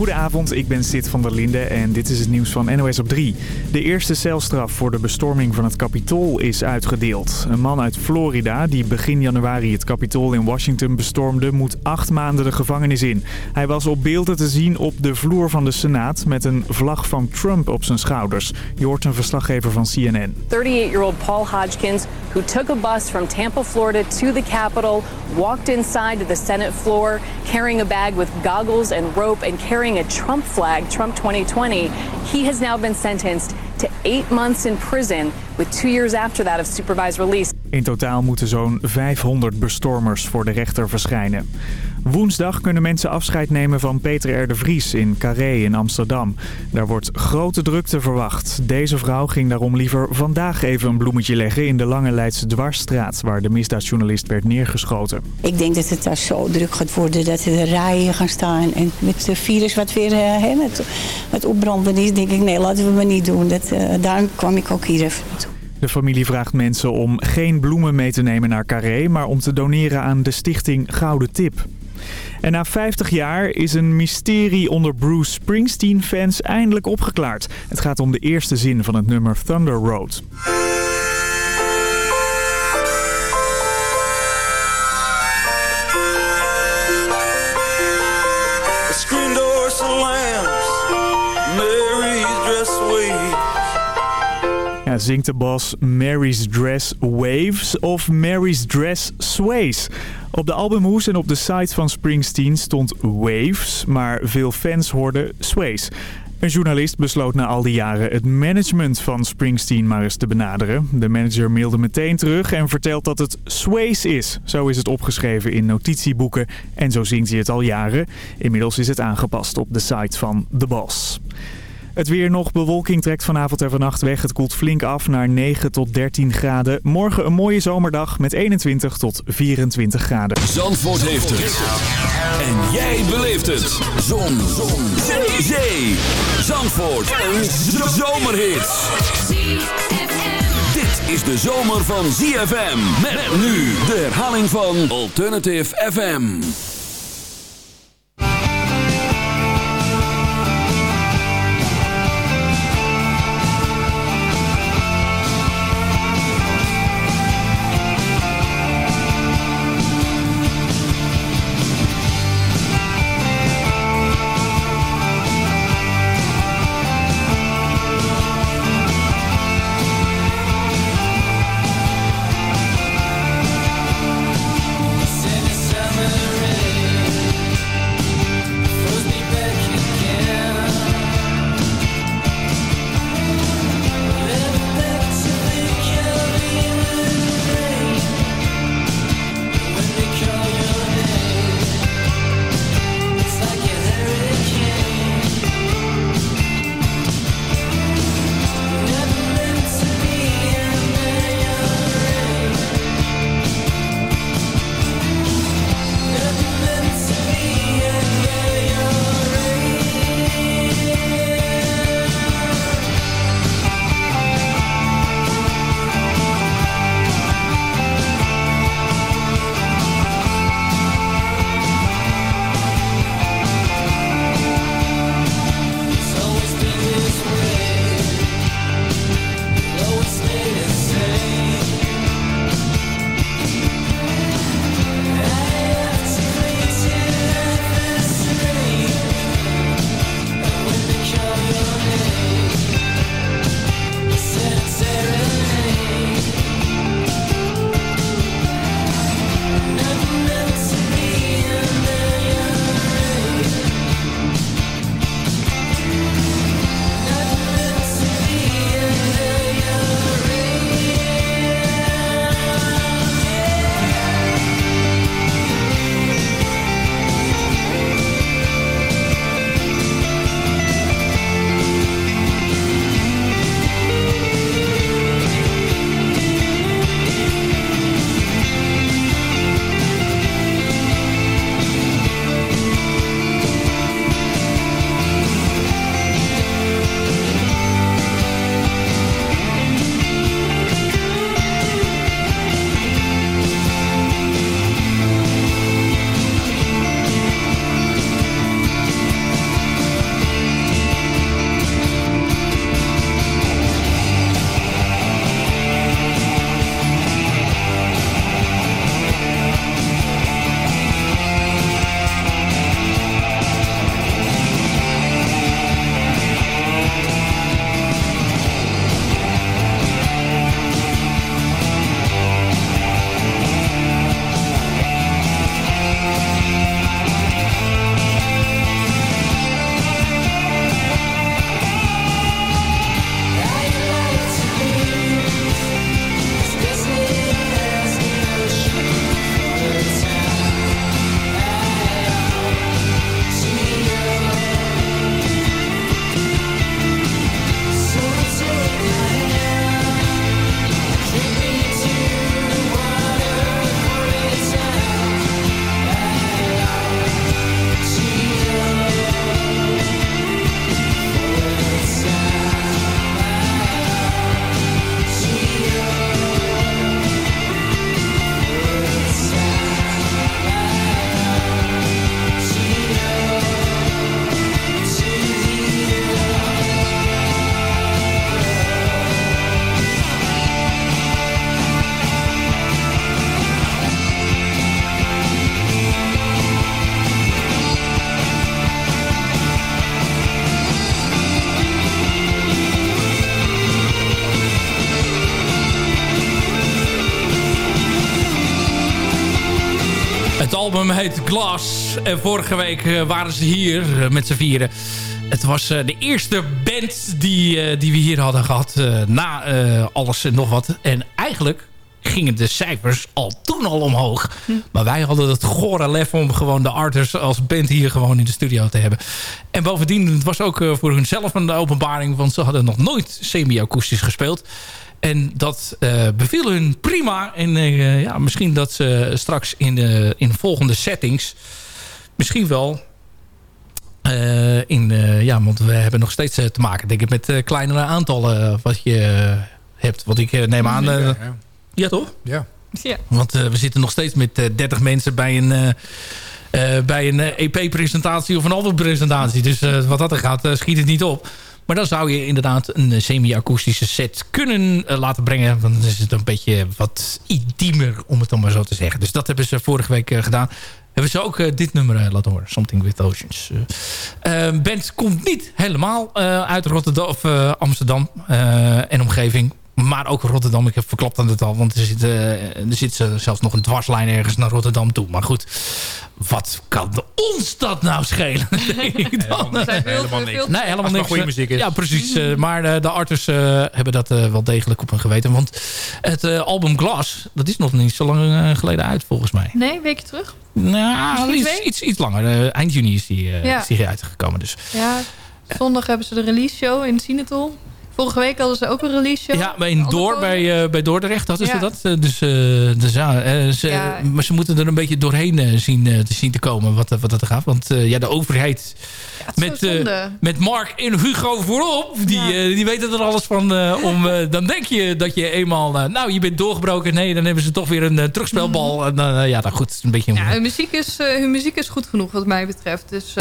Goedenavond, ik ben Sid van der Linde en dit is het nieuws van NOS op 3. De eerste celstraf voor de bestorming van het Capitool is uitgedeeld. Een man uit Florida die begin januari het Capitool in Washington bestormde... moet acht maanden de gevangenis in. Hij was op beelden te zien op de vloer van de Senaat... met een vlag van Trump op zijn schouders. Je een verslaggever van CNN. 38-year-old Paul Hodgkins, who took a bus from Tampa, Florida to the Capitol... walked inside the Senate floor carrying a bag with goggles and rope... and carrying a Trump flag, Trump 2020, he has now been sentenced to eight months in prison with two years after that of supervised release. In totaal moeten zo'n 500 bestormers voor de rechter verschijnen. Woensdag kunnen mensen afscheid nemen van Peter R. de Vries in Carré in Amsterdam. Daar wordt grote drukte verwacht. Deze vrouw ging daarom liever vandaag even een bloemetje leggen in de Lange Leidse Dwarsstraat... waar de misdaadjournalist werd neergeschoten. Ik denk dat het daar zo druk gaat worden dat er rijen gaan staan. En met het virus wat weer uh, met, met opbranden is, denk ik nee, laten we maar niet doen. Dat, uh, daarom kwam ik ook hier even. De familie vraagt mensen om geen bloemen mee te nemen naar Carré... maar om te doneren aan de stichting Gouden Tip. En na 50 jaar is een mysterie onder Bruce Springsteen-fans eindelijk opgeklaard. Het gaat om de eerste zin van het nummer Thunder Road. Zingt de bas Mary's Dress Waves of Mary's Dress Sways? Op de albumhoes en op de site van Springsteen stond Waves, maar veel fans hoorden Sways. Een journalist besloot na al die jaren het management van Springsteen maar eens te benaderen. De manager mailde meteen terug en vertelt dat het Sways is. Zo is het opgeschreven in notitieboeken en zo zingt hij het al jaren. Inmiddels is het aangepast op de site van The Boss. Het weer nog. Bewolking trekt vanavond en vannacht weg. Het koelt flink af naar 9 tot 13 graden. Morgen een mooie zomerdag met 21 tot 24 graden. Zandvoort heeft het. En jij beleeft het. Zon. Zon. Zee. Zee. Zandvoort. Een zomerhit. Dit is de zomer van ZFM. Met nu de herhaling van Alternative FM. Glass. En vorige week waren ze hier met z'n vieren. Het was de eerste band die, die we hier hadden gehad. na alles en nog wat. En eigenlijk gingen de cijfers al toen al omhoog. Hm. Maar wij hadden het gore lef om gewoon de arters als band hier gewoon in de studio te hebben. En bovendien, het was ook voor hunzelf een openbaring. Want ze hadden nog nooit semi-akoestisch gespeeld. En dat uh, beviel hun prima. En uh, ja, misschien dat ze straks in de in volgende settings... misschien wel in, ja, want we hebben nog steeds te maken, denk ik, met kleinere aantallen wat je hebt. Wat ik neem aan. Ja, ja, toch? Ja. ja. Want we zitten nog steeds met 30 mensen bij een... bij een EP-presentatie of een albumpresentatie. Dus wat dat er gaat, schiet het niet op. Maar dan zou je inderdaad een semi-akoestische set kunnen laten brengen. Want dan is het een beetje wat intiemer, om het dan maar zo te zeggen. Dus dat hebben ze vorige week gedaan. Hebben ze ook dit nummer laten horen. Something with Oceans. band komt niet helemaal uit Rotterdam of Amsterdam en omgeving. Maar ook Rotterdam, ik heb verklapt aan het al. Want er zit, uh, er zit zelfs nog een dwarslijn ergens naar Rotterdam toe. Maar goed, wat kan ons dat nou schelen? Denk ik dan. Nee, helemaal niks. Nee, helemaal niks. goede muziek is. Ja, precies. Uh, maar uh, de artists hebben dat wel degelijk op hun geweten. Want het album Glass, dat is nog niet zo lang geleden uit volgens mij. Nee, een weekje terug. Nou, iets, iets, iets, langer. eind juni is die, ja. is die uitgekomen. Dus. Ja, zondag hebben ze de release show in Sinatol. Vorige week hadden ze ook een release show. Ja, bij, Door, bij, uh, bij Dordrecht hadden ze dat. Eh, dus, uh, dus ja, ze, ja, maar ze moeten er een beetje doorheen zien, te zien te komen wat, wat dat gaat. Want ja, de overheid met, met Mark en Hugo voorop. Die, die weten er alles van. Om, dan denk je dat je eenmaal... nou, je bent doorgebroken. Nee, dan hebben ze toch weer een terugspelbal. Mm. En dan, ja, dan goed. Een beetje, ja, hun, muziek is, hun muziek is goed genoeg wat mij betreft. Dus,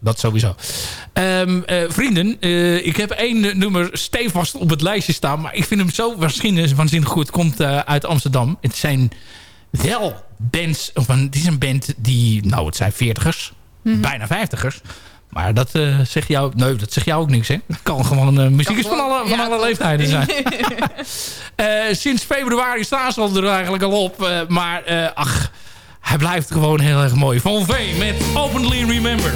dat sowieso. Um, vrienden, ik heb één nummer stevast op het lijstje staan. Maar ik vind hem zo waanzinnig, waanzinnig goed. Komt uit Amsterdam. Het zijn wel bands... Of een, het is een band die... Nou, het zijn veertigers. Mm -hmm. Bijna vijftigers. Maar dat uh, zegt jou... Nee, dat zegt jou ook niks, hè? Het kan gewoon uh, muziek is van alle, van alle leeftijden zijn. uh, sinds februari staan ze er eigenlijk al op. maar ach, hij blijft gewoon heel erg mooi. Van V met Openly Remember.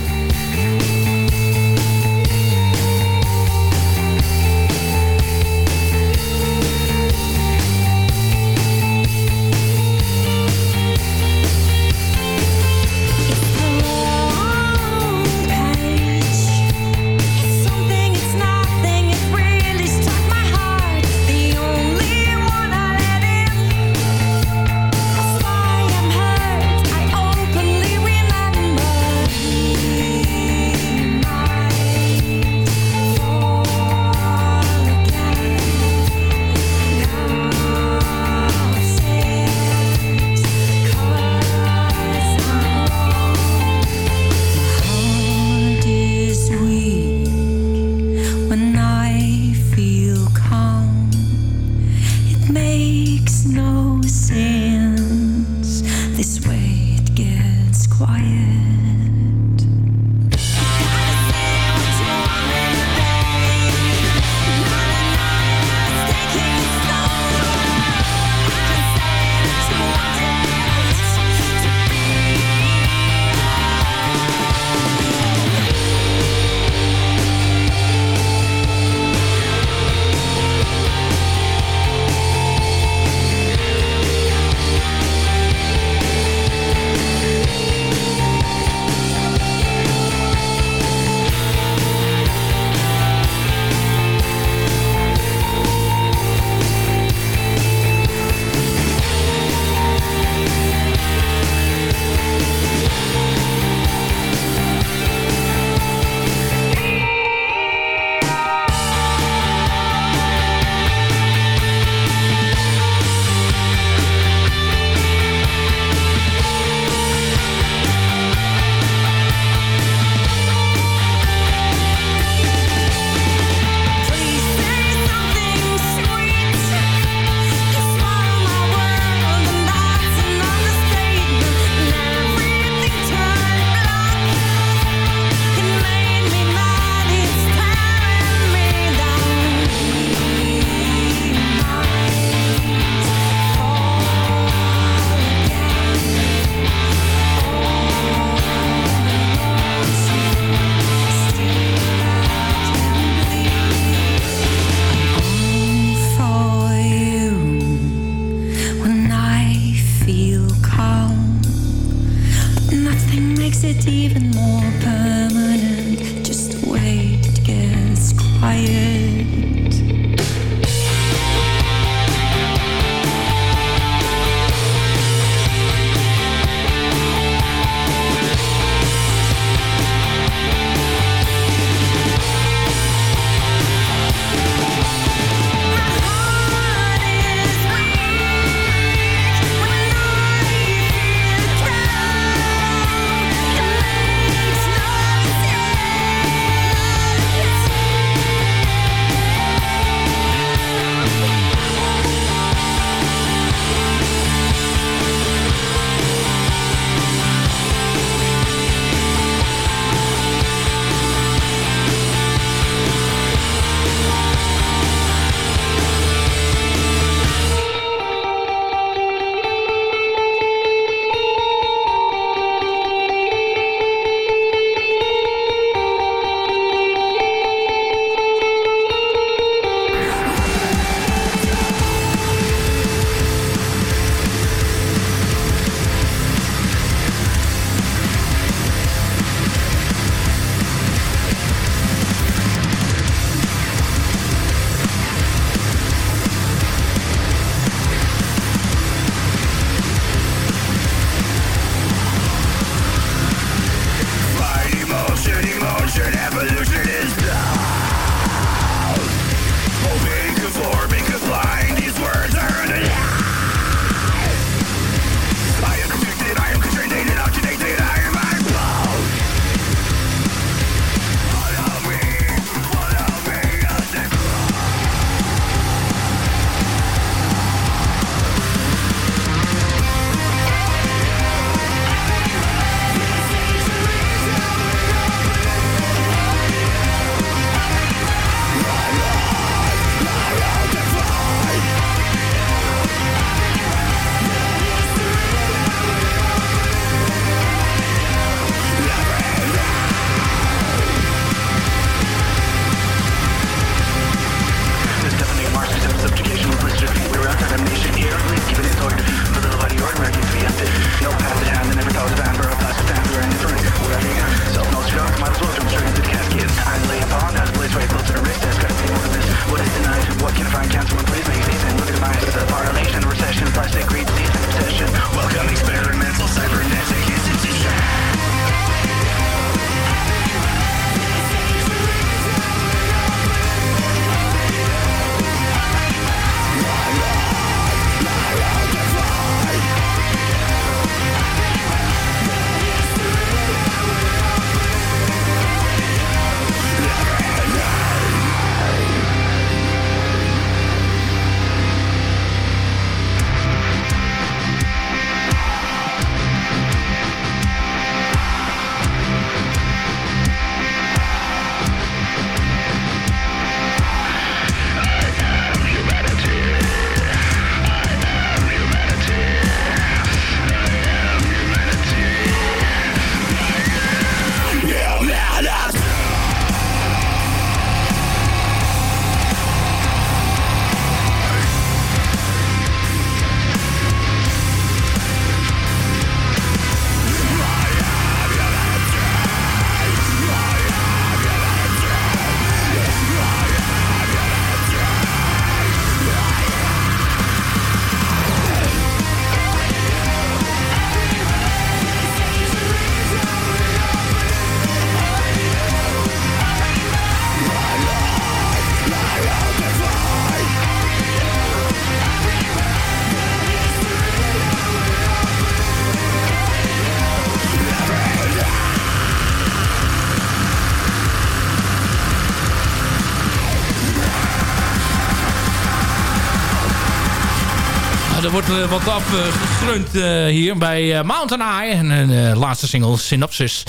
Wordt uh, wat afgegrund uh, hier bij Mountain High. En een laatste single, Synopsis.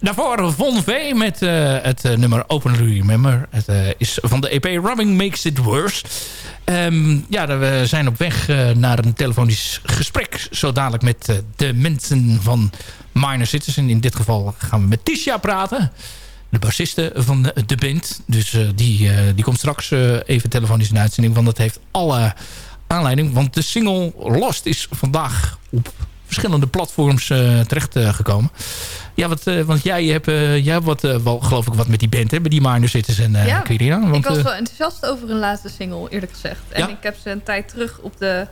Daarvoor Von V met het nummer Open Remember. Het is van de EP Rubbing Makes It Worse. Um, ja, we zijn op weg naar een telefonisch gesprek. Zo dadelijk met de mensen van Minor Citizen. In dit geval gaan we met Tisha praten de bassiste van de, band. Dus die, die komt straks even telefonisch in uitzending. Want dat heeft alle aanleiding. Want de single Lost is vandaag op verschillende platforms terechtgekomen. ja, wat, want jij hebt, jij hebt wat, wel, geloof ik wat met die band, hè? Bij die Minor Citizen en ja, Quirina. Want, ik was wel enthousiast over een laatste single, eerlijk gezegd. En ja? ik heb ze een tijd terug op de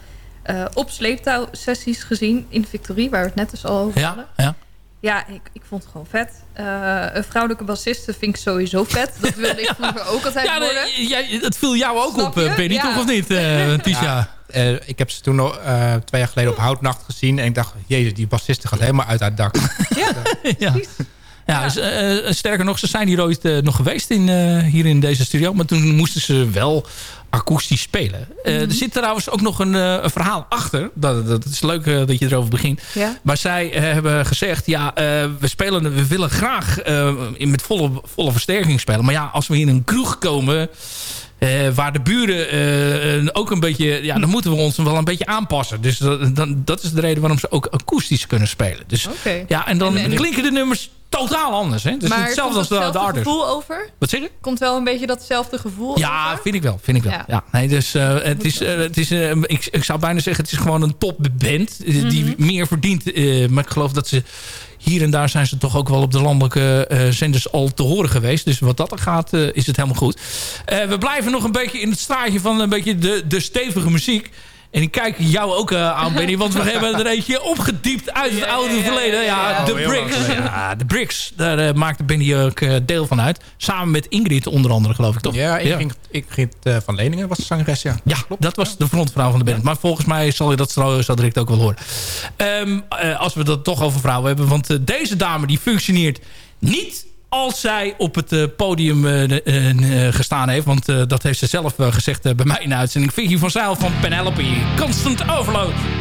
op sleeptouw sessies gezien in Victorie, waar we het net dus al over hadden. Ja. Ja, ik, ik vond het gewoon vet. Uh, een vrouwelijke bassiste vind ik sowieso vet. Dat wilde ik vroeger ook altijd ja, worden. Nee, dat viel jou ook op, je? Penny, ja. toch of niet, uh, Tisha? Ja, uh, ik heb ze toen nog twee jaar geleden op Houtnacht gezien. En ik dacht, jezus, die bassiste gaat helemaal uit haar dak. Ja, ja. Ja, dus, sterker nog, ze zijn hier ooit nog geweest in, hier in deze studio. Maar toen moesten ze wel akoestisch spelen. Uh, Er zit trouwens ook nog een, een verhaal achter. Dat, dat is leuk dat je erover begint. Ja? Maar zij hebben gezegd... ja, we, spelen, we willen graag in met volle, volle versterking spelen. Maar ja, als we in een kroeg komen... waar de buren ook een beetje... Ja, dan moeten we ons wel een beetje aanpassen. Dus dat, dan, dat is de reden waarom ze ook akoestisch kunnen spelen. Dus, okay. ja, en dan en, en klinken de nummers totaal anders. Hè? Dus maar hetzelfde als de, de artist. gevoel over? Wat zeg je? Komt wel een beetje datzelfde gevoel Ja, over? vind ik wel. Vind ik wel. Ja. ja nee, dus, uh, het is, uh, het is, uh, ik, ik zou bijna zeggen, het is gewoon een topband. Mm -hmm. Die mhm. meer verdient. maar ik geloof dat ze hier en daar zijn ze toch ook wel op de landelijke zenders al te horen geweest. Dus wat dat er gaat, is het helemaal goed. We blijven nog een beetje in het straatje van een beetje de, de stevige muziek. En ik kijk jou ook uh, aan, Benny. Want we hebben er eentje opgediept uit het oude verleden. Ja, de Bricks. Ja, de Bricks. Daar uh, maakte Benny ook uh, deel van uit. Samen met Ingrid onder andere, geloof ik toch? Ja, Ingrid, Ingrid van Leningen was de zangeres, ja. Ja, Klopt. dat was de frontvrouw van de band. Maar volgens mij zal je dat zo, zo direct ook wel horen. Um, als we dat toch over vrouwen hebben. Want deze dame die functioneert niet als zij op het uh, podium uh, uh, gestaan heeft. Want dat heeft ze zelf gezegd bij mij in de uitzending. Vicky van Zijl van Penelope. Constant Overload.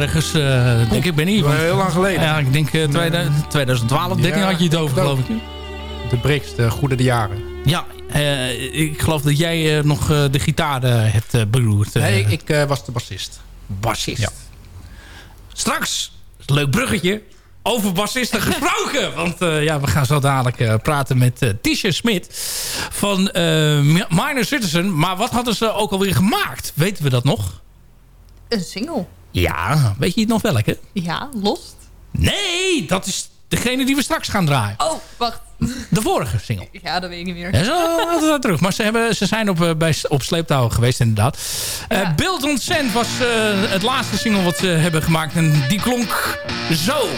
Ergens. denk ik, ben niet. heel lang geleden. Ja, ik denk 2012, denk ik had je het over, geloof ik. De Brix, de goede de jaren. Ja, ik geloof dat jij nog de gitaar hebt beroerd. nee, ik was de bassist. Bassist. Ja. Straks, leuk bruggetje, over bassisten gesproken. Want uh, ja, we gaan zo dadelijk uh, praten met uh, Tisha Smit van Minor Citizen. Maar wat hadden ze ook alweer gemaakt? Weten we dat nog? Een single. Ja, weet je het nog welke? Ja, Lost. Nee, dat is degene die we straks gaan draaien. Oh, wacht. De vorige single. Ja, dat weet ik niet meer. Ja, zo, terug. Maar ze, hebben, ze zijn op, bij, op sleeptouw geweest inderdaad. Ja. Build on Sand was het laatste single wat ze hebben gemaakt. En die klonk zo.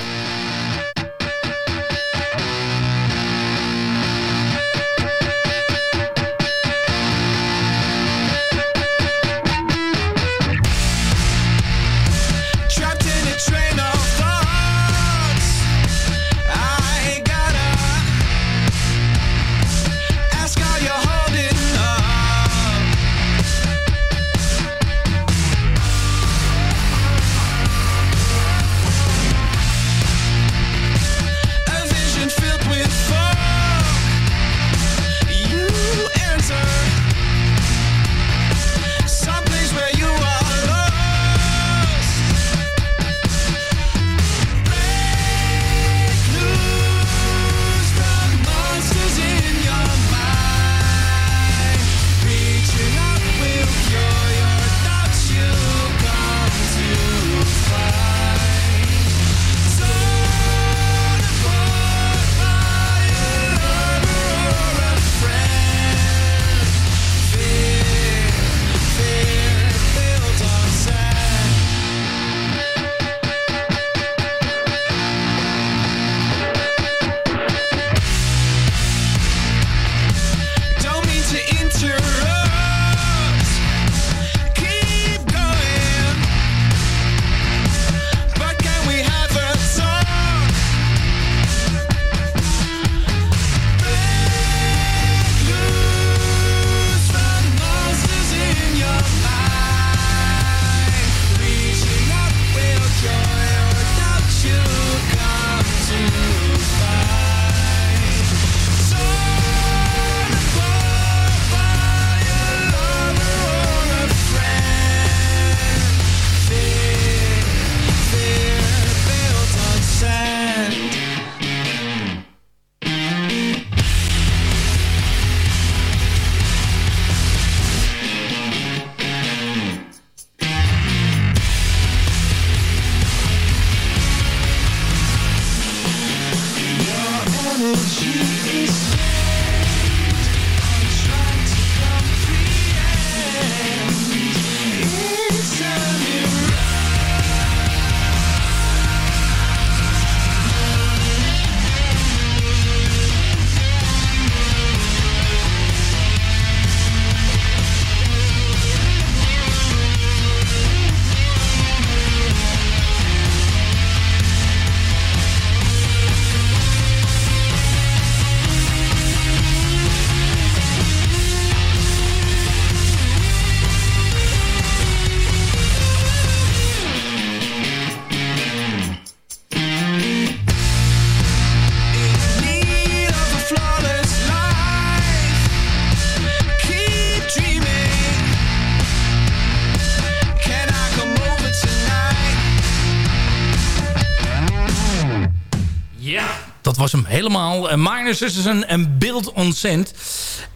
Helemaal. Uh, Minor Citizen en Build on Sand.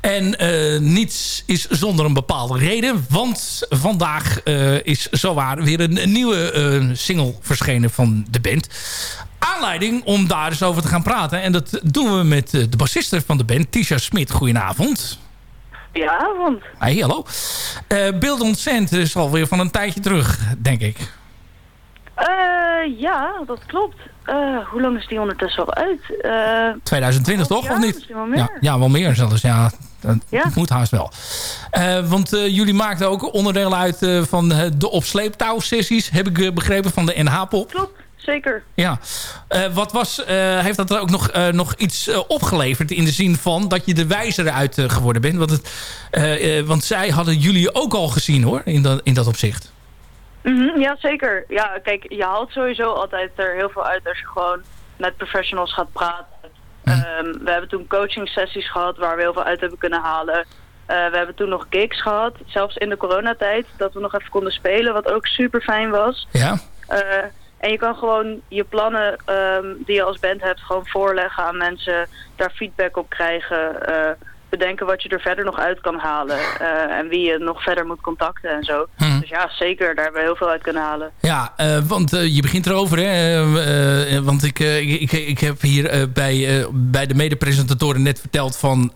En uh, niets is zonder een bepaalde reden. Want vandaag uh, is zowaar weer een, nieuwe single verschenen van de band. Aanleiding om daar eens over te gaan praten. En dat doen we met de bassiste van de band, Tisha Smit. Goedenavond. Ja, avond. Hey, hallo. Build on Sand is alweer van een tijdje terug, denk ik. Ja, dat klopt. Uh, hoe lang is die ondertussen al uit? Uh, 2020 toch, of niet? Ja, ja, wel meer zelfs. Ja, dat ja? moet haast wel. Want jullie maakten ook onderdeel uit van de opsleeptouw-sessies. Heb ik begrepen van de NH-pop. Klopt, zeker. Ja. wat was, heeft dat er ook nog, nog iets opgeleverd in de zin van dat je de wijzer uit geworden bent? Want, het, want zij hadden jullie ook al gezien hoor, in dat, in dat opzicht. Mm ja, zeker. Ja, kijk, je haalt sowieso altijd er heel veel uit als je gewoon met professionals gaat praten. Ehm, we hebben toen coaching sessies gehad waar we heel veel uit hebben kunnen halen. Eh, we hebben toen nog gigs gehad, zelfs in de coronatijd, dat we nog even konden spelen, wat ook super fijn was. Ja. Uh, en je kan gewoon je plannen um, die je als band hebt gewoon voorleggen aan mensen, daar feedback op krijgen. Uh, bedenken wat je er verder nog uit kan halen. Uh, en wie je nog verder moet contacten en zo. Hm. Dus ja, zeker. Daar hebben we heel veel uit kunnen halen. Ja, uh, want uh, je begint erover. Hè? want ik, ik, ik heb hier bij, bij de mede-presentatoren net verteld van...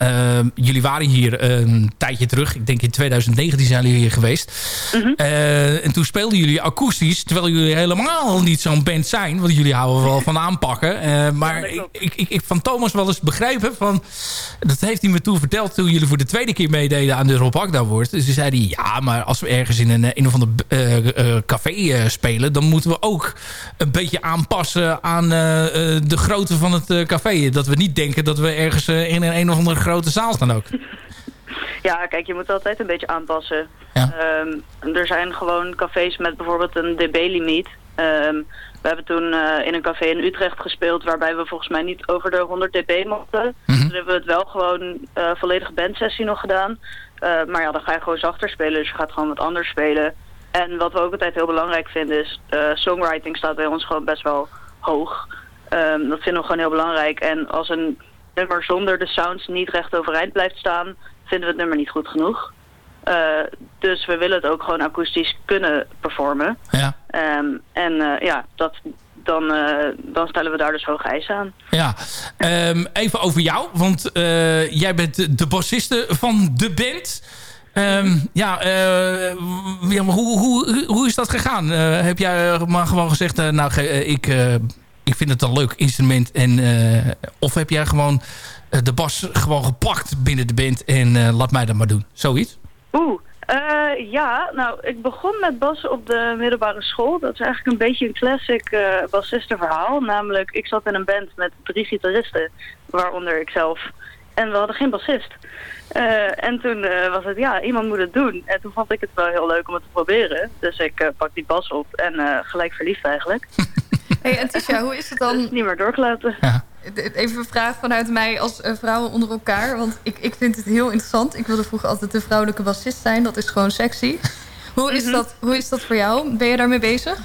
jullie waren hier een tijdje terug. Ik denk in 2019 zijn jullie hier geweest. Mm -hmm. en toen speelden jullie akoestisch. Terwijl jullie helemaal niet zo'n band zijn. Want jullie houden wel van aanpakken. maar ja, ik, ik, ik, van Thomas wel eens begrepen van... Dat heeft hij me toe verteld toen jullie voor de tweede keer meededen aan de Rob Akda wordt. Dus zei hij, ja, maar als we ergens in een, een of ander uh, uh, café spelen... dan moeten we ook een beetje aanpassen aan de grootte van het café. Dat we niet denken dat we ergens in een, een of andere grote zaal staan ook. Ja, kijk, je moet altijd een beetje aanpassen. Ja. Um, er zijn gewoon cafés met bijvoorbeeld een dB-limiet. Um, we hebben toen uh, in een café in Utrecht gespeeld... waarbij we volgens mij niet over de 100 dB mochten. Mm -hmm. Toen hebben we het wel gewoon uh, volledige bandsessie nog gedaan. Uh, maar ja, dan ga je gewoon zachter spelen. Dus je gaat gewoon wat anders spelen. En wat we ook altijd heel belangrijk vinden is... songwriting staat bij ons gewoon best wel hoog. Um, dat vinden we gewoon heel belangrijk. En als een nummer zonder de sounds niet recht overeind blijft staan... vinden we het nummer niet goed genoeg. Dus we willen het ook gewoon akoestisch kunnen performen. Ja. Um, en uh, ja, dat, dan, uh, dan stellen we daar dus hoge eisen aan. Ja, um, even over jou. Want jij bent de bassiste van de band. Um, ja, ja hoe, hoe, hoe is dat gegaan? heb jij maar gewoon gezegd, nou, ik, ik vind het een leuk instrument. En, of heb jij gewoon de bas gewoon gepakt binnen de band en laat mij dat maar doen? Zoiets? Oeh, uh, ja, nou, ik begon met bassen op de middelbare school. Dat is eigenlijk een beetje een classic uh, bassistenverhaal. Namelijk, ik zat in een band met drie gitaristen, waaronder ikzelf. En we hadden geen bassist. Uh, en toen was het, ja, iemand moet het doen. En toen vond ik het wel heel leuk om het te proberen. Dus ik pak die bas op en gelijk verliefd eigenlijk. hey, en Tisha, hoe is het dan? Dus niet meer doorgelaten. Ja. Even een vraag vanuit mij als uh, vrouwen onder elkaar. Want ik, ik vind het heel interessant. Ik wilde vroeger altijd de vrouwelijke bassist zijn. Dat is gewoon sexy. Hoe is, mm -hmm. dat, hoe is dat voor jou? Ben je daarmee bezig?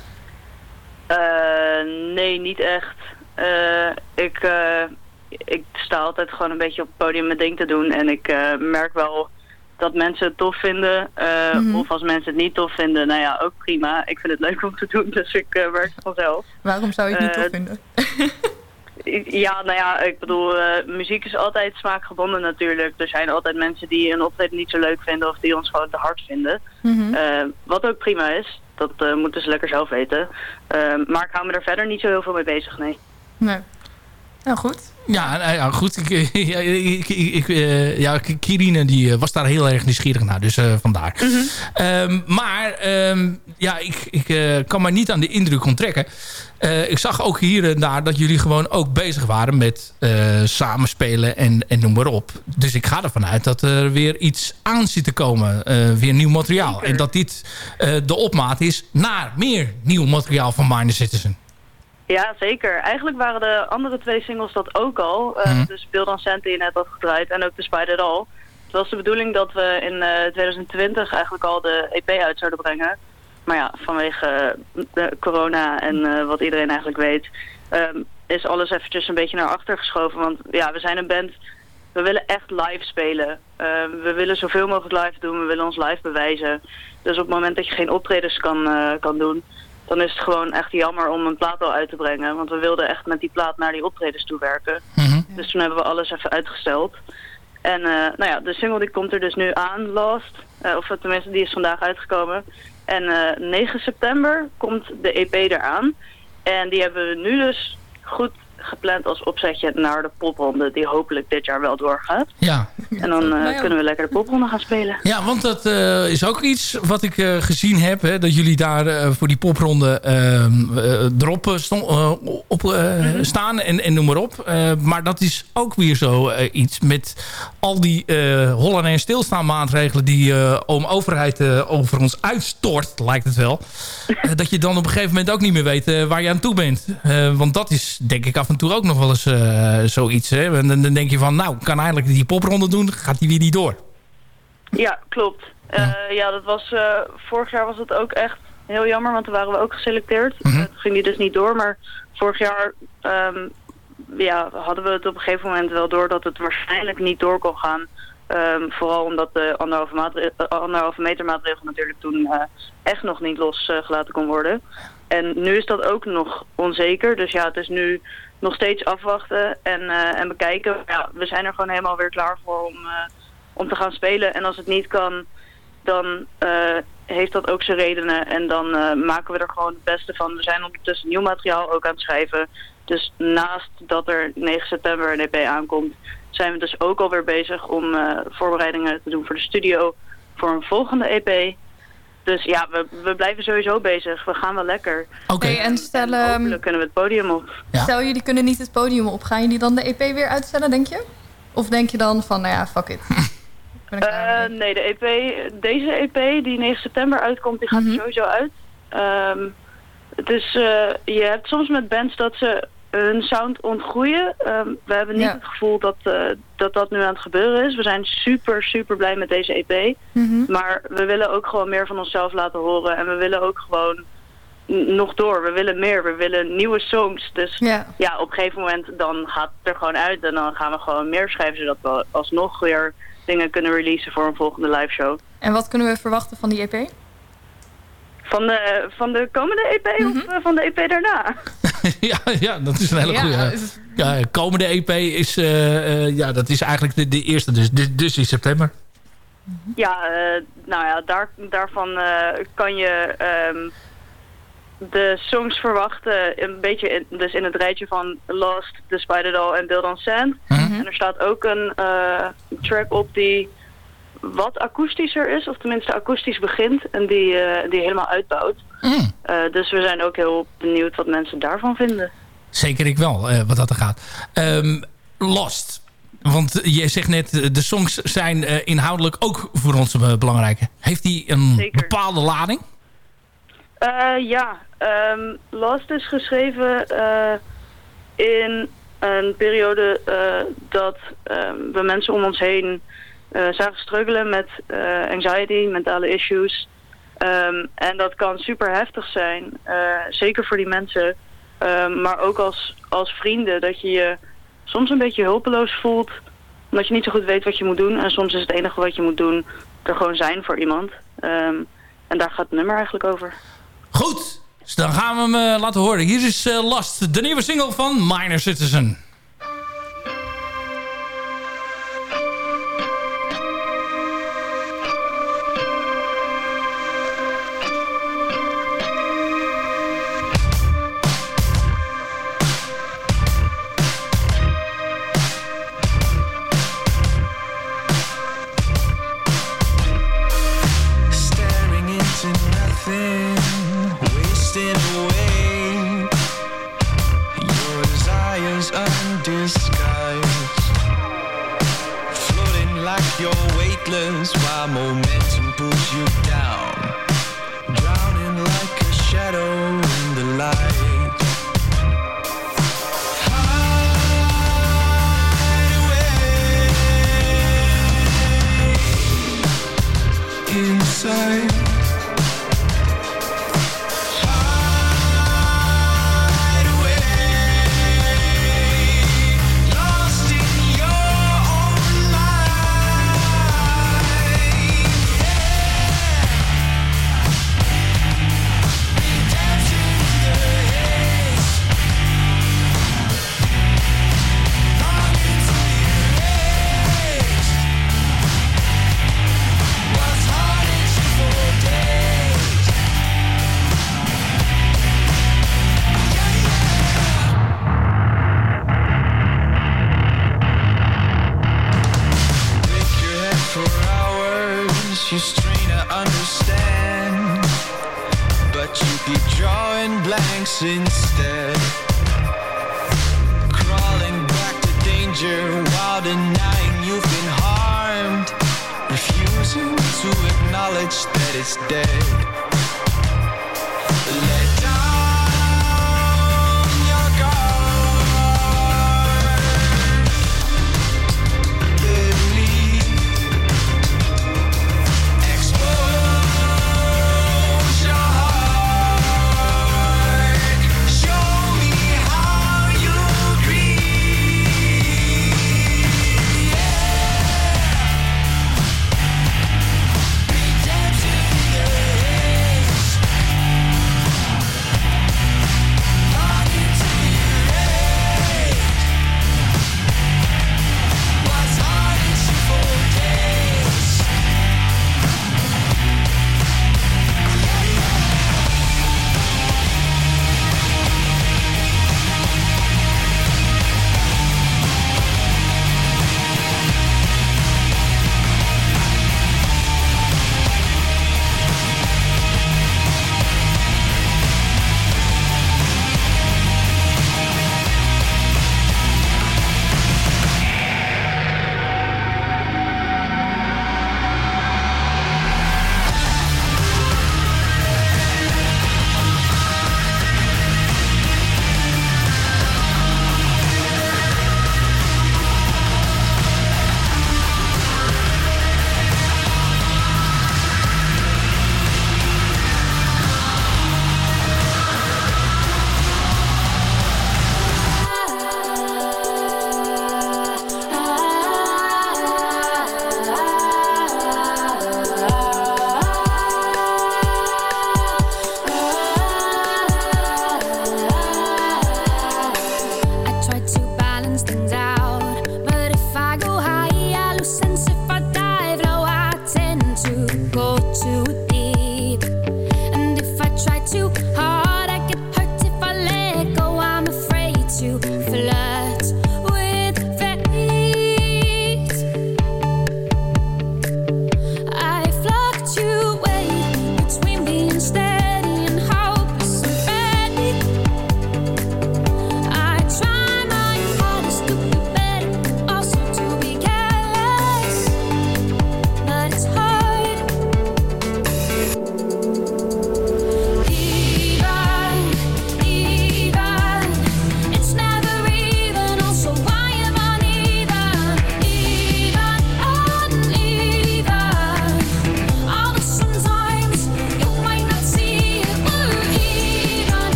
Uh, nee, niet echt. Uh, ik, ik sta altijd gewoon een beetje op het podium mijn ding te doen. En ik merk wel dat mensen het tof vinden. Mm -hmm. Of als mensen het niet tof vinden, nou ja, ook prima. Ik vind het leuk om te doen, dus ik werk vanzelf. Waarom zou je het niet tof vinden? Ja, nou ja, ik bedoel, uh, muziek is altijd smaakgebonden natuurlijk. Er zijn altijd mensen die een optreden niet zo leuk vinden of die ons gewoon te hard vinden. Mm -hmm. uh, wat ook prima is, dat uh, moeten ze lekker zelf weten. maar ik hou me er verder niet zo heel veel mee bezig, nee. Nee. Nou goed. Ja, nou ja goed. Ik, ja, ik, ik, ja, Kirine die was daar heel erg nieuwsgierig naar. Dus uh, vandaar. Mm -hmm. um, maar um, ja, ik, ik uh, kan me niet aan de indruk onttrekken. Uh, ik zag ook hier en daar dat jullie gewoon ook bezig waren met samenspelen en, en noem maar op. Dus ik ga ervan uit dat er weer iets aan zit te komen. weer nieuw materiaal. Zeker. En dat dit de opmaat is naar meer nieuw materiaal van Minor Citizen. Ja, zeker. Eigenlijk waren de andere twee singles dat ook al. Uh, mm. Dus Bill Dan Santa je net had gedraaid en ook The Spider All. Het was de bedoeling dat we in uh, 2020 eigenlijk al de EP uit zouden brengen. Maar ja, vanwege de corona en uh, wat iedereen eigenlijk weet... Um, is alles eventjes een beetje naar achter geschoven. Want ja, we zijn een band... We willen echt live spelen. we willen zoveel mogelijk live doen. We willen ons live bewijzen. Dus op het moment dat je geen optredens kan, kan doen dan is het gewoon echt jammer om een plaat al uit te brengen. Want we wilden echt met die plaat naar die optredens toe werken. Mm -hmm. Dus toen hebben we alles even uitgesteld. En uh, nou ja, de single die komt er dus nu aan, Lost. Uh, of tenminste, die is vandaag uitgekomen. En uh, 9 september komt de EP eraan. En die hebben we nu dus goed gepland als opzetje naar de popronde die hopelijk dit jaar wel doorgaat. Ja. En dan uh, kunnen we lekker de popronde gaan spelen. Ja, want dat uh, is ook iets wat ik uh, gezien heb. Hè, dat jullie daar voor die popronde ehm, erop op, mm -hmm. staan en, en noem maar op. maar dat is ook weer zo iets met al die hollen en stilstaan maatregelen die om overheid over ons uitstort, lijkt het wel. dat je dan op een gegeven moment ook niet meer weet waar je aan toe bent. want dat is denk ik af en toe ook nog wel eens zoiets. Hè. En dan denk je van, nou, kan eigenlijk die popronde doen, gaat die weer niet door. Ja, klopt. Ja, uh, ja dat was, uh, vorig jaar was het ook echt heel jammer, want toen waren we ook geselecteerd. Mm -hmm. ging die dus niet door, maar vorig jaar um, ja, hadden we het op een gegeven moment wel door dat het waarschijnlijk niet door kon gaan. Um, vooral omdat de anderhalve, anderhalve meter maatregel natuurlijk toen uh, echt nog niet losgelaten kon worden. En nu is dat ook nog onzeker. Dus ja, het is nu nog steeds afwachten en, uh, en bekijken. Ja, we zijn er gewoon helemaal weer klaar voor om, uh, om te gaan spelen. En als het niet kan, dan uh, heeft dat ook zijn redenen. En dan maken we er gewoon het beste van. We zijn ondertussen nieuw materiaal ook aan het schrijven. Dus naast dat er 9 september een EP aankomt, zijn we dus ook alweer bezig om voorbereidingen te doen voor de studio voor een volgende EP. Dus ja, we, we blijven sowieso bezig. We gaan wel lekker. Oké. Okay. en stel... En hopelijk kunnen we het podium op. Ja. Stel, jullie kunnen niet het podium op. Gaan jullie dan de EP weer uitstellen, denk je? Of denk je dan van, nou ja, fuck it. uh, nee, de EP, deze EP die 9 september uitkomt, die gaat mm -hmm. er sowieso uit. Um, het is, uh, je hebt soms met bands dat ze hun sound ontgroeien. Um, we hebben niet ja. het gevoel dat, uh, dat dat nu aan het gebeuren is. We zijn super, super blij met deze EP. Mm -hmm. Maar we willen ook gewoon meer van onszelf laten horen. En we willen ook gewoon nog door. We willen meer. We willen nieuwe songs. Dus ja. ja, op een gegeven moment dan gaat het er gewoon uit. En dan gaan we gewoon meer schrijven. Zodat we alsnog weer dingen kunnen releasen voor een volgende live show. En wat kunnen we verwachten van die EP? Van de, van de komende EP mm -hmm. of uh, van de EP daarna? ja, ja, dat is een hele goede. Ja, ja, komende EP is, uh, uh, ja, dat is eigenlijk de, de eerste, dus, dus, dus in september. Ja, nou ja, daar, daarvan kan je um, de songs verwachten. Een beetje in, dus in het rijtje van Lost, Despite It All en Build on Sand. Mm -hmm. En er staat ook een track op die wat akoestischer is, of tenminste akoestisch begint en die, uh, die helemaal uitbouwt. Mm. Uh, dus we zijn ook heel benieuwd wat mensen daarvan vinden. Zeker ik wel, uh, wat dat er gaat. Um, Lost, want je zegt net, de songs zijn inhoudelijk ook voor ons belangrijk. Heeft die een Zeker. bepaalde lading? ja, um, Lost is geschreven in een periode dat um, we mensen om ons heen zagen struggelen met uh, anxiety, mentale issues. Um, en dat kan super heftig zijn, uh, zeker voor die mensen. Um, maar ook als, als vrienden, dat je je soms een beetje hulpeloos voelt. Omdat je niet zo goed weet wat je moet doen. En soms is het enige wat je moet doen er gewoon zijn voor iemand. Um, en daar gaat het nummer eigenlijk over. Goed, dus dan gaan we hem laten horen. Hier is Last, de nieuwe single van Minor Citizen.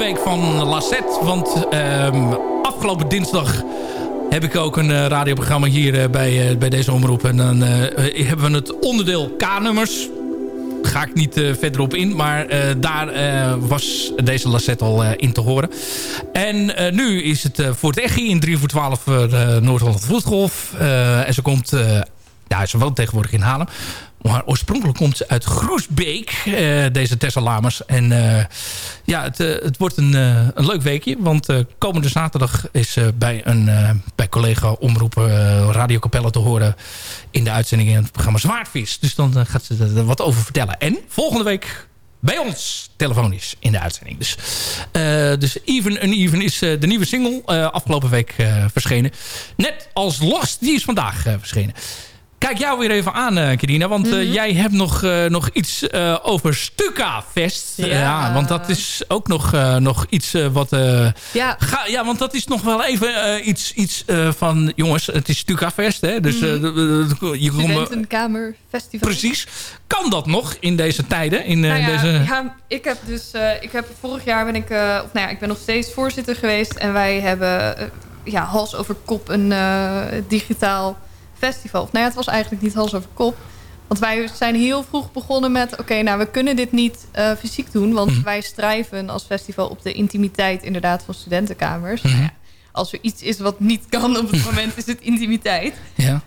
Week van Lassette. Want ehm, afgelopen dinsdag heb ik ook een radioprogramma hier bij, bij deze omroep. En dan hebben we het onderdeel K-nummers ga ik niet verder op in. Maar daar was deze Lassette al in te horen. En nu is het voor het Echi in 3 voor 12 Noord-Holland Vloedgolf. en ze komt... ja, ze woont tegenwoordig in Haarlem. Maar oorspronkelijk komt ze uit Groesbeek, uh, deze Tessa Lamers. En uh, ja, het, uh, het wordt een, een leuk weekje. Want komende zaterdag is bij een bij collega Omroep Radio Capelle te horen... in de uitzending in het programma Zwaardvis. Dus dan gaat ze er wat over vertellen. En volgende week bij ons telefonisch in de uitzending. Dus, dus Even and Even is de nieuwe single afgelopen week verschenen. Net als Lost, die is vandaag verschenen. Kijk jou weer even aan, uh, Kirina. Want uh, mm jij hebt nog, uh, nog iets over Stuka Fest. Ja. ja. want dat is ook nog, nog iets wat... ja. Ga, ja, want dat is nog wel even iets, iets van... Jongens, het is Stuka Fest, hè? Dus, mm je Studentenkamer Festival. Precies. Kan dat nog in deze tijden? In, nou ja, deze... ja, ik heb dus... ik heb, vorig jaar ben ik... of nou ja, ik ben nog steeds voorzitter geweest. En wij hebben ja, hals over kop een digitaal festival. Nou ja, het was eigenlijk niet hals over kop. Want wij zijn heel vroeg begonnen met... oké, nou, we kunnen dit niet uh, fysiek doen... want mhm. wij strijven als festival op de intimiteit inderdaad van studentenkamers. Mm -hmm. als er iets is wat niet kan op het moment, is het intimiteit. Ja.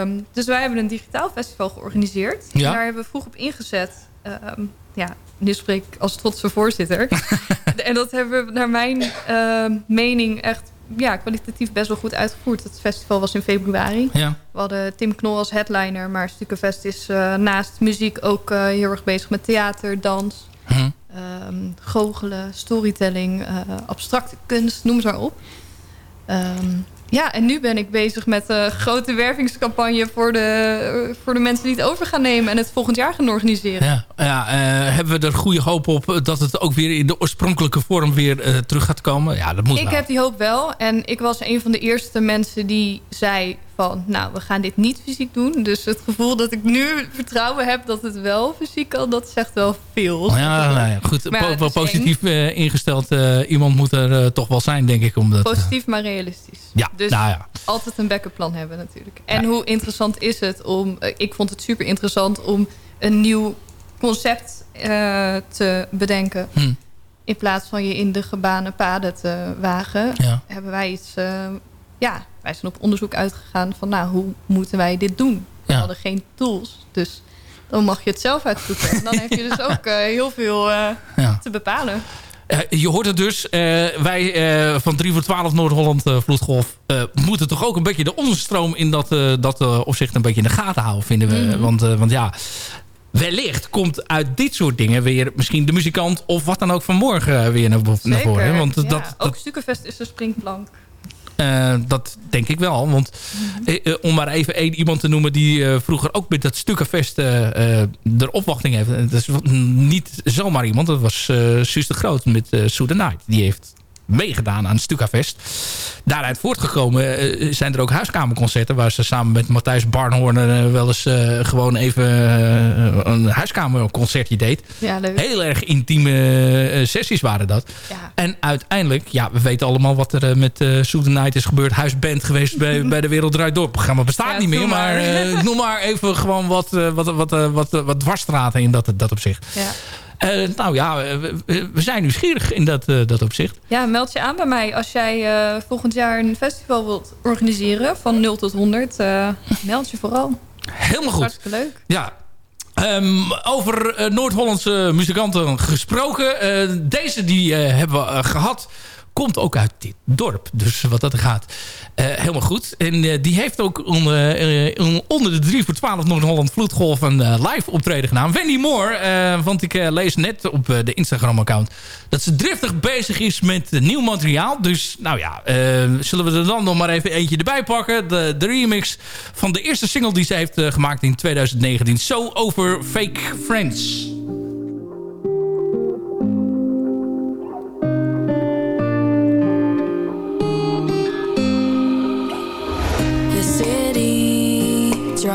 Um, dus wij hebben een digitaal festival georganiseerd. Ja. En daar hebben we vroeg op ingezet. Um, ja, nu spreek ik als trotse voorzitter. en dat hebben we naar mijn uh, mening echt ja, kwalitatief best wel goed uitgevoerd. Het festival was in februari. Ja. We hadden Tim Knol als headliner. Maar Stukkenfest is uh, naast muziek ook uh, heel erg bezig met theater, dans... Hm. Um, goochelen, storytelling, uh, abstracte kunst, noem ze maar op. Um, ja, en nu ben ik bezig met een grote wervingscampagne... voor de, voor de mensen die het over gaan nemen... en het volgend jaar gaan organiseren. Ja, ja uh, hebben we er goede hoop op dat het ook weer in de oorspronkelijke vorm weer uh, terug gaat komen? Ja, dat moet Ik heb die hoop wel. En ik was een van de eerste mensen die zei van... nou, we gaan dit niet fysiek doen. Dus het gevoel dat ik nu vertrouwen heb dat het wel fysiek kan... dat zegt wel veel. Ja, nou ja goed. wel positief uh, ingesteld. Uh, iemand moet er uh, toch wel zijn, denk ik. Omdat, positief, maar realistisch. Ja, dus nou ja. altijd een backup plan hebben natuurlijk. En ja. hoe interessant is het om... ik vond het super interessant om een nieuw concept te bedenken... Hm. In plaats van je in de gebanen paden te wagen... Ja. hebben wij iets ja, wij zijn op onderzoek uitgegaan van nou, hoe moeten wij dit doen? We hadden geen tools, dus dan mag je het zelf uitzoeken. En dan heb je dus ook uh, heel veel uh, ja. te bepalen. Uh, je hoort het dus. Wij van 3 voor 12 Noord-Holland Vloedgolf... moeten toch ook een beetje de onderstroom in dat, dat opzicht een beetje in de gaten houden, vinden we. Mm -hmm. want, want ja, wellicht komt uit dit soort dingen weer misschien de muzikant... of wat dan ook vanmorgen weer naar, naar voren. Want ja, dat, ook Stukkenfest is een springplank. Uh, dat denk ik wel. Want uh, om maar even één iemand te noemen... die uh, vroeger ook met dat Stukkenfest de opwachting heeft. Dat is niet zomaar iemand. Dat was Suus de Groot met uh, the Night. Die heeft meegedaan aan Stukafest. Daaruit voortgekomen uh, zijn er ook huiskamerconcerten... waar ze samen met Matthijs Barnhorner uh, wel eens uh, gewoon even een huiskamerconcertje deed. Ja, leuk. Heel erg intieme sessies waren dat. Ja. En uiteindelijk, ja, we weten allemaal wat er met uh, Night is gebeurd. Huisband geweest bij, bij de Wereld Draait Door. Het programma bestaat ja, niet meer, maar, maar noem maar even gewoon wat, wat, wat, wat, wat, wat dwarsstraten in dat, dat opzicht. Ja. Uh, nou ja, we, we, zijn nieuwsgierig in dat, uh, dat opzicht. Ja, meld je aan bij mij als jij uh, volgend jaar een festival wilt organiseren. Van 0 tot 100. meld je vooral. Helemaal goed. Hartstikke leuk. Ja, Um, over Noord-Hollandse muzikanten gesproken. deze die hebben we gehad komt ook uit dit dorp. Dus wat dat gaat, uh, helemaal goed. En uh, die heeft ook onder, uh, onder de 3 voor 12 Noord-Holland Vloedgolf een live optreden gedaan. Wendy Moore, want ik lees net op de Instagram-account... dat ze driftig bezig is met nieuw materiaal. Dus nou ja, zullen we er dan nog maar even eentje erbij pakken. De, de remix van de eerste single die ze heeft gemaakt in 2019. So Over Fake Friends.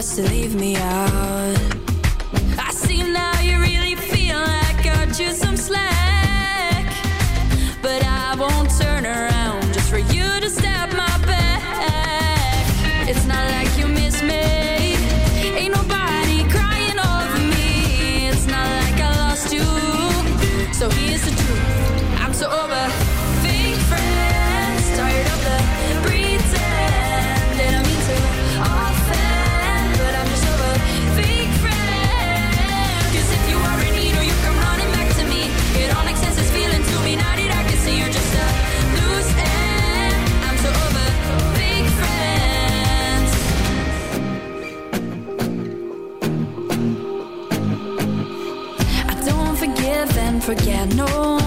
to leave me out. forget. No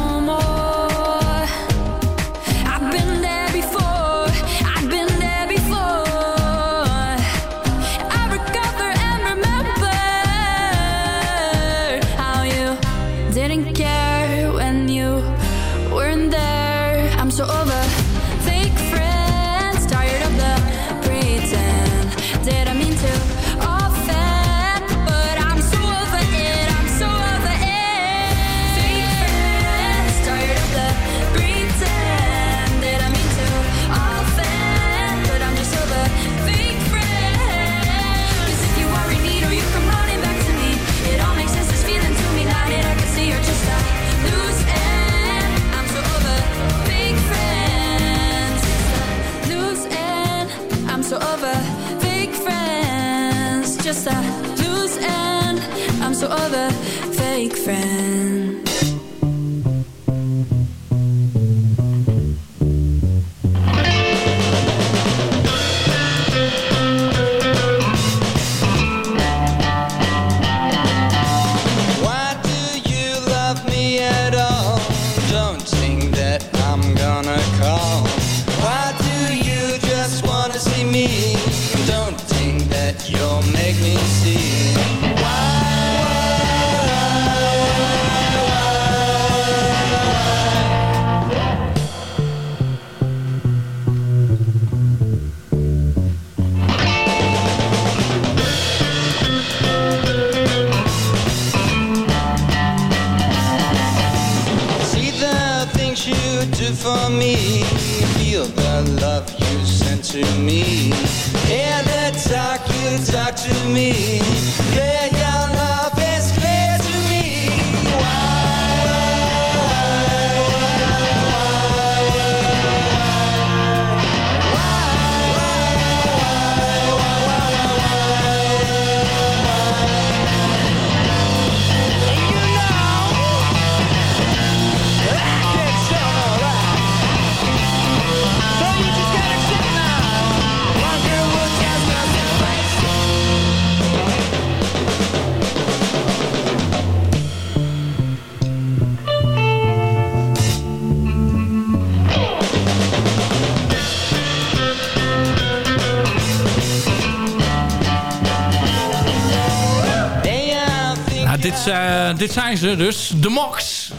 dit, dit zijn ze dus, de Mox.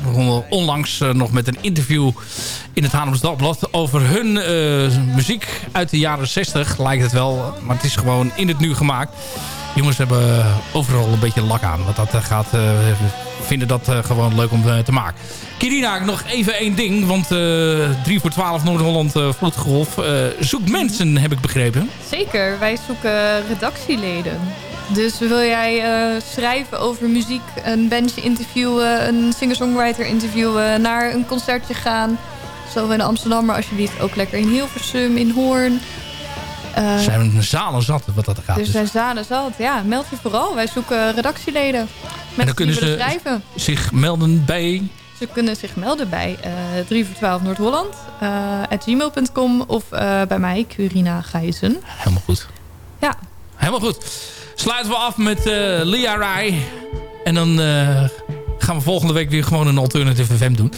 Onlangs eh, nog met een interview in het Haarlems Dagblad... over hun eh, muziek uit de jaren 60, lijkt het wel. Maar het is gewoon in het nu gemaakt. Jongens hebben overal een beetje lak aan. Want dat gaat, vinden dat gewoon leuk om te maken. Kirina, nog even één ding. Want 3 voor 12 Noord-Holland Vloedgolf zoekt mensen, heb ik begrepen. Zeker, wij zoeken redactieleden. Dus wil jij eh, schrijven over muziek, een bandje interviewen, een singer-songwriter interviewen, naar een concertje gaan? Zo in Amsterdam, maar alsjeblieft ook lekker in Hilversum, in Hoorn. Uh, zijn we zalen zat wat dat gaat. Dus, dus. zijn zalen zat, ja. Meld je vooral. Wij zoeken redactieleden. Met dan kunnen ze zich melden bij... Ze kunnen zich melden bij eh, uh, 3 voor 12 Noord-Holland, gmail.com of bij mij, Curina Gijzen. Helemaal goed. Ja. Helemaal goed. Sluiten we af met uh, Lia Rai. En dan gaan we volgende week weer gewoon een Alternative FM doen.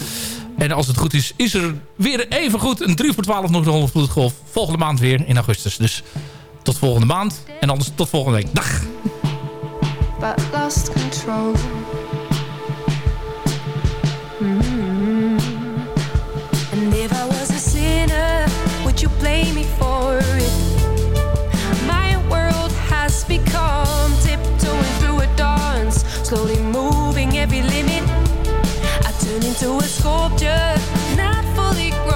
En als het goed is, is er weer even goed een 3 voor 12 nog de 100 vloedgolf. Volgende maand weer in augustus. Dus tot volgende maand. En anders tot volgende week. Dag! Control. Mm. And if I was a sinner, would you blame me for it? Into a sculpture, not fully grown,